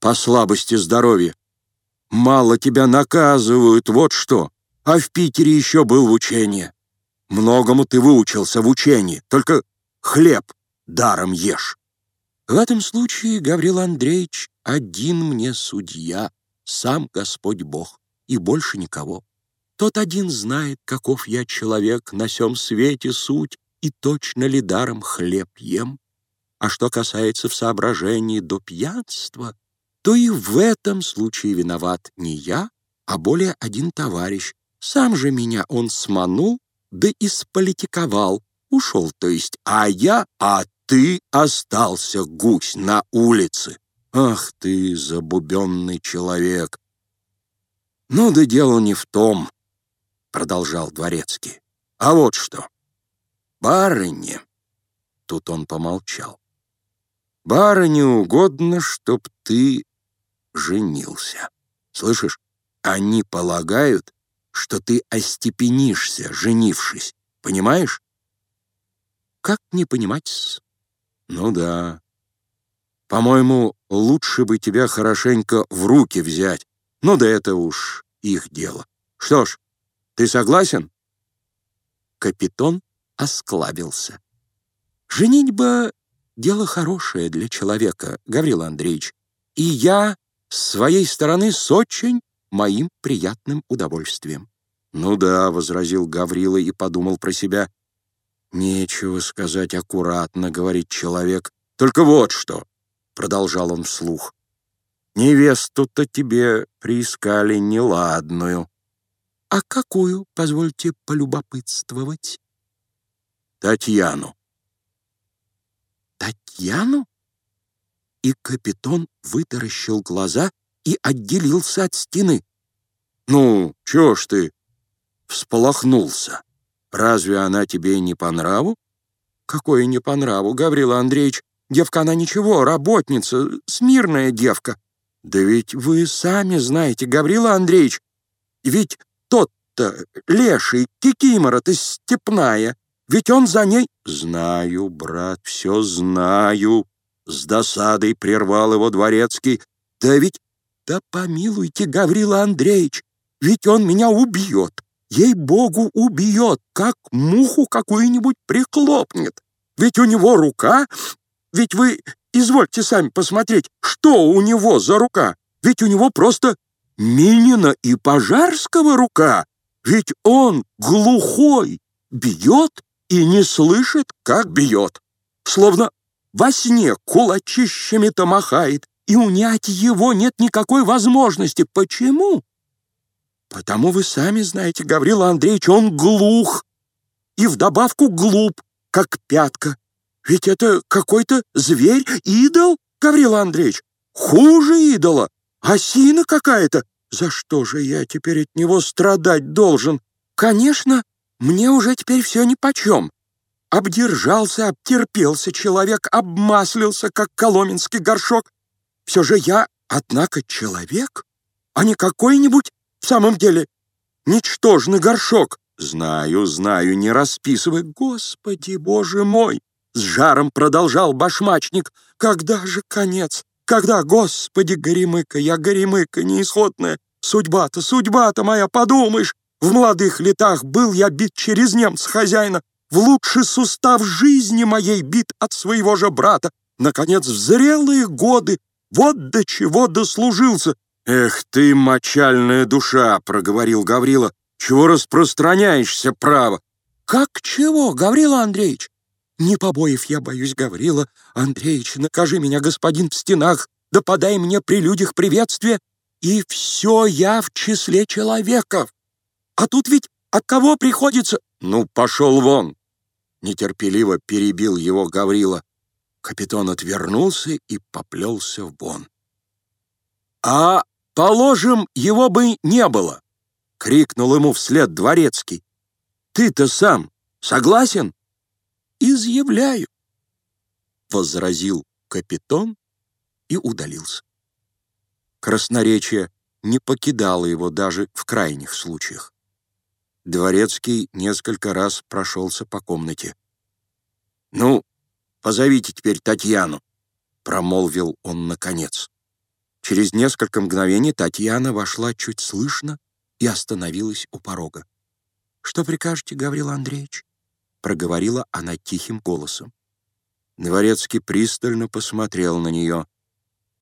по слабости здоровья. Мало тебя наказывают, вот что. А в Питере еще был в учении. Многому ты выучился в учении, только хлеб даром ешь. В этом случае, Гаврил Андреевич, один мне судья, сам Господь Бог, и больше никого. Тот один знает, каков я человек, на сем свете суть, и точно ли даром хлеб ем. А что касается в соображении до пьянства, то и в этом случае виноват не я, а более один товарищ. Сам же меня он сманул, да и сполитиковал, ушел, то есть, а я, а ты остался, гусь, на улице. Ах ты, забубенный человек! Ну да дело не в том, — продолжал Дворецкий. «А вот что. Барыне...» Тут он помолчал. «Барыне угодно, чтоб ты женился. Слышишь, они полагают, что ты остепенишься, женившись. Понимаешь?» «Как не понимать-с?» «Ну да. По-моему, лучше бы тебя хорошенько в руки взять. Ну да это уж их дело. Что ж, ты согласен?» Капитон осклабился. «Женитьба — дело хорошее для человека, Гаврил Андреевич, и я с своей стороны с очень моим приятным удовольствием». «Ну да», — возразил Гаврила и подумал про себя. «Нечего сказать аккуратно», — говорит человек. «Только вот что», — продолжал он вслух. «Невесту-то тебе приискали неладную». «А какую, позвольте полюбопытствовать?» «Татьяну». «Татьяну?» И капитан вытаращил глаза и отделился от стены. «Ну, чё ж ты всполохнулся? Разве она тебе не по нраву?» «Какое не по нраву, Гаврила Андреевич? Девка она ничего, работница, смирная девка». «Да ведь вы сами знаете, Гаврила Андреевич, ведь тот-то, леший, кикимора-то степная, ведь он за ней...» «Знаю, брат, все знаю», — с досадой прервал его дворецкий. «Да ведь... Да помилуйте, Гаврила Андреевич, ведь он меня убьет, ей-богу, убьет, как муху какую-нибудь прихлопнет. Ведь у него рука... Ведь вы извольте сами посмотреть, что у него за рука. Ведь у него просто Минина и Пожарского рука, ведь он глухой, бьет и не слышит, как бьет. Словно во сне кулачищами-то махает, и унять его нет никакой возможности. Почему? Потому вы сами знаете, Гаврила Андреевич, он глух и вдобавку глуп, как пятка. Ведь это какой-то зверь, идол, Гаврила Андреевич, хуже идола. Осина какая-то. За что же я теперь от него страдать должен? Конечно, мне уже теперь все нипочем. Обдержался, обтерпелся человек, обмаслился, как коломенский горшок. Все же я, однако, человек, а не какой-нибудь, в самом деле, ничтожный горшок. Знаю, знаю, не расписывай. Господи, боже мой! С жаром продолжал башмачник. Когда же конец? Когда, Господи, Горемыка, я Горемыка неисходная, судьба-то, судьба-то моя, подумаешь, в молодых летах был я бит через немца хозяина, в лучший сустав жизни моей бит от своего же брата, наконец, в зрелые годы, вот до чего дослужился. «Эх ты, мочальная душа!» — проговорил Гаврила. «Чего распространяешься, право?» «Как чего, Гаврила Андреевич? Не побоев я боюсь, Гаврила. Андреич, накажи меня, господин, в стенах, да подай мне при людях приветствие. И все я в числе человеков. А тут ведь от кого приходится... Ну, пошел вон! Нетерпеливо перебил его Гаврила. Капитан отвернулся и поплелся вон. «А, положим, его бы не было!» — крикнул ему вслед дворецкий. «Ты-то сам согласен?» изъявляю, — возразил капитан и удалился. Красноречие не покидало его даже в крайних случаях. Дворецкий несколько раз прошелся по комнате. «Ну, позовите теперь Татьяну», — промолвил он наконец. Через несколько мгновений Татьяна вошла чуть слышно и остановилась у порога. «Что прикажете, Гаврил Андреевич?» — проговорила она тихим голосом. Дворецкий пристально посмотрел на нее —